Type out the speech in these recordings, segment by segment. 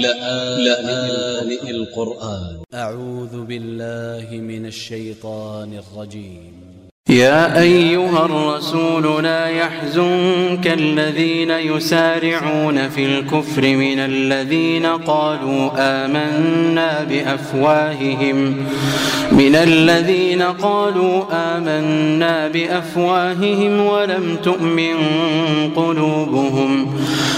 لآن القرآن. أ ع و ذ ب ا ل ل ه من ا ل ش ي ط ا ن ا ل ج ي م يا أيها الرسول لا يحزنك الذين يسارعون في الكفر من الذين قالوا آمنا بأفواههم. من الذين قالوا آمنا بأفواههم ولم تؤمن قلوبهم.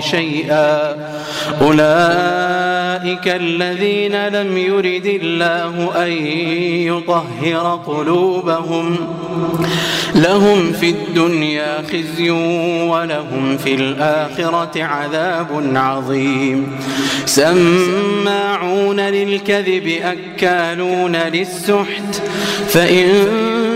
شيئا. أولئك الذين لم يرد الله أن يطهر قلوبهم. لهم في الدنيا خزي ولهم في الآخرة عذاب عظيم. سماعون للكذب أكالون للسحت. فإن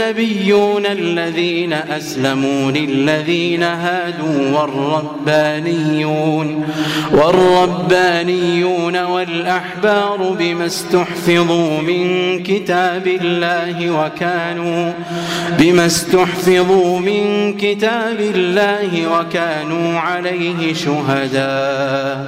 النبيون الذين أسلموا للذين هادوا والربانيون والربانيون والأحبار بما استحفظوا من كتاب الله وكانوا بما استحفظوا من كتاب الله وكانوا عليه شهداء.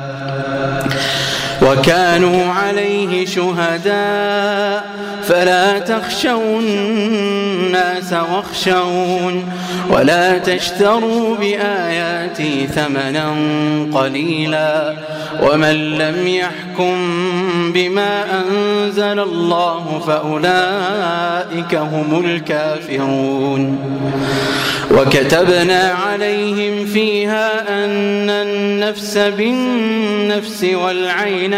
وكانوا عليه شهداء. فلا تخشوا الناس واخشون ولا تشتروا بآياتي ثمنا قليلا. ومن لم يحكم بما أنزل الله فأولئك هم الكافرون. وكتبنا عليهم فيها أن النفس بالنفس والعين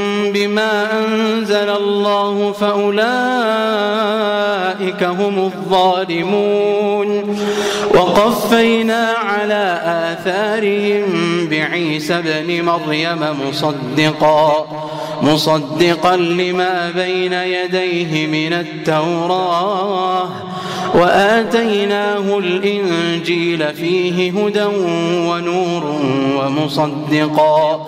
بما أنزل الله فأولئك هم الظالمون. وقفينا على آثارهم بعيسى بن مريم مصدقا مصدقا لما بين يديه من التوراة. وآتيناه الإنجيل فيه هدى ونور ومصدقا.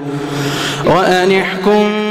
وأنحكم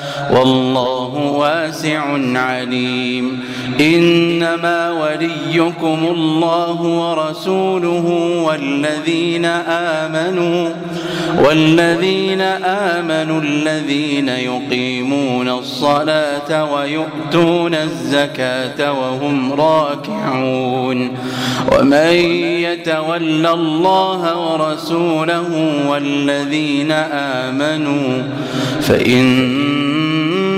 والله واسع عليم. إنما وليكم الله ورسوله والذين آمنوا والذين آمنوا الذين يقيمون الصلاة ويؤتون الزكاة وهم راكعون. ومن يتول الله ورسوله والذين آمنوا فإن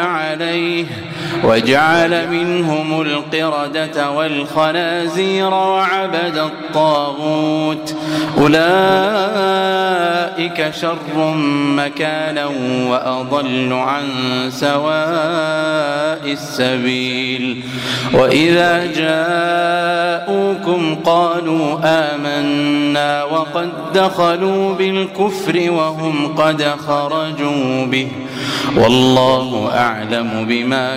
عليه. وجعل منهم القردة والخنازير وعبد الطاغوت. أولئك شر مكانا وأضل عن سواء السبيل. وإذا جاءوكم قالوا آمنا وقد دخلوا بالكفر وهم قد خرجوا به. والله أعلم بما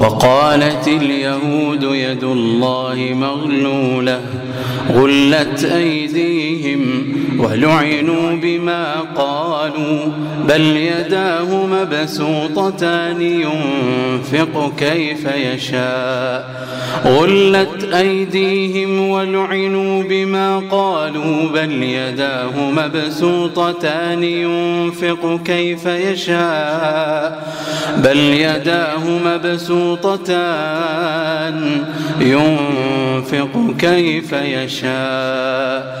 وقالت اليهود يد الله مغلولة غلت أيديهم ولعنوا بما قالوا بل يداه مبسوطتان ينفق كيف يشاء. غلت أيديهم ولعنوا بما قالوا بل يداه مبسوطتان ينفق كيف يشاء. بل يداه مبسوطتان ينفق كيف يشاء.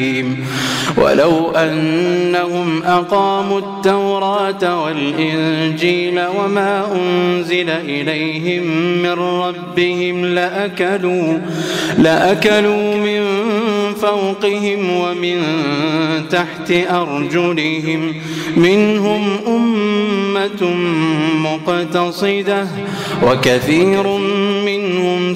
ولو أنهم أقاموا التوراة والإنجيل وما أنزل إليهم من ربهم لأكلوا لأكلوا من فوقهم ومن تحت أرجلهم. منهم أمة مقتصدة وكثير منهم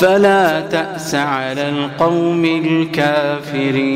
فلا تأس على القوم الكافرين.